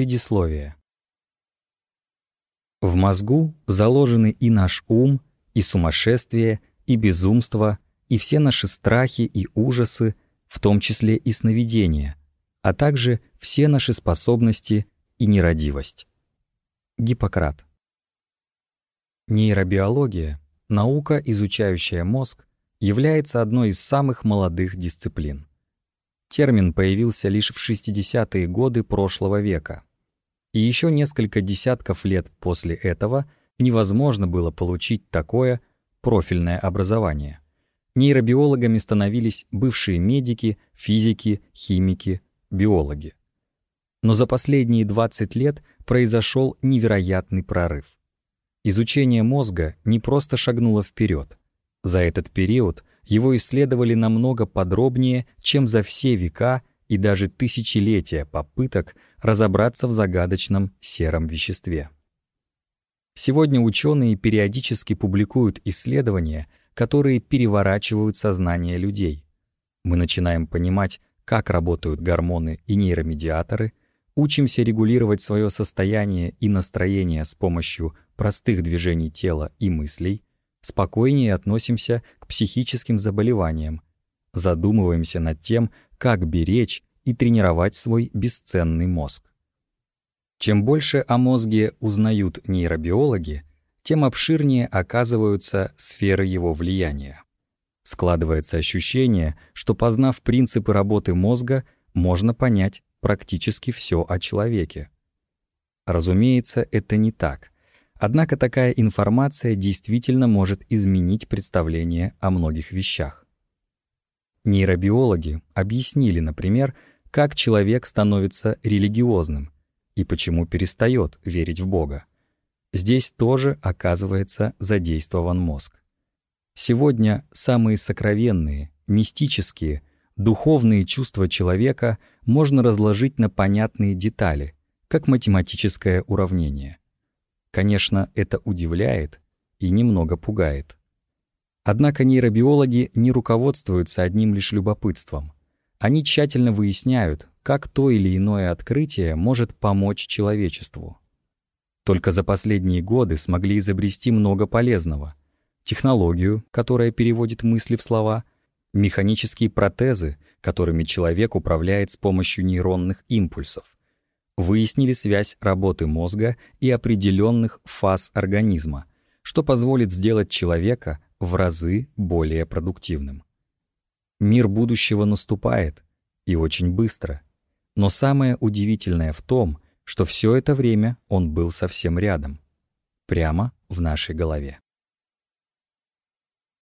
Предисловие. В мозгу заложены и наш ум, и сумасшествие, и безумство, и все наши страхи и ужасы, в том числе и сновидения, а также все наши способности и нерадивость. Гиппократ. Нейробиология, наука, изучающая мозг, является одной из самых молодых дисциплин. Термин появился лишь в 60-е годы прошлого века. И еще несколько десятков лет после этого невозможно было получить такое профильное образование. Нейробиологами становились бывшие медики, физики, химики, биологи. Но за последние 20 лет произошел невероятный прорыв. Изучение мозга не просто шагнуло вперед. За этот период его исследовали намного подробнее, чем за все века и даже тысячелетия попыток разобраться в загадочном сером веществе. Сегодня ученые периодически публикуют исследования, которые переворачивают сознание людей. Мы начинаем понимать, как работают гормоны и нейромедиаторы, учимся регулировать свое состояние и настроение с помощью простых движений тела и мыслей, спокойнее относимся к психическим заболеваниям, задумываемся над тем, как беречь и тренировать свой бесценный мозг. Чем больше о мозге узнают нейробиологи, тем обширнее оказываются сферы его влияния. Складывается ощущение, что познав принципы работы мозга, можно понять практически все о человеке. Разумеется, это не так. Однако такая информация действительно может изменить представление о многих вещах. Нейробиологи объяснили, например, как человек становится религиозным и почему перестает верить в Бога. Здесь тоже оказывается задействован мозг. Сегодня самые сокровенные, мистические, духовные чувства человека можно разложить на понятные детали, как математическое уравнение. Конечно, это удивляет и немного пугает. Однако нейробиологи не руководствуются одним лишь любопытством. Они тщательно выясняют, как то или иное открытие может помочь человечеству. Только за последние годы смогли изобрести много полезного. Технологию, которая переводит мысли в слова, механические протезы, которыми человек управляет с помощью нейронных импульсов. Выяснили связь работы мозга и определенных фаз организма, что позволит сделать человека в разы более продуктивным. Мир будущего наступает, и очень быстро. Но самое удивительное в том, что все это время он был совсем рядом, прямо в нашей голове.